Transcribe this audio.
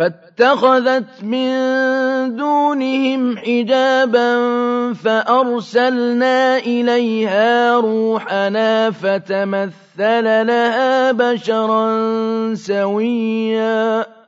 فاتخذت من دونهم حجابا فأرسلنا إليها روحنا فتمثل لها بشرا سويا.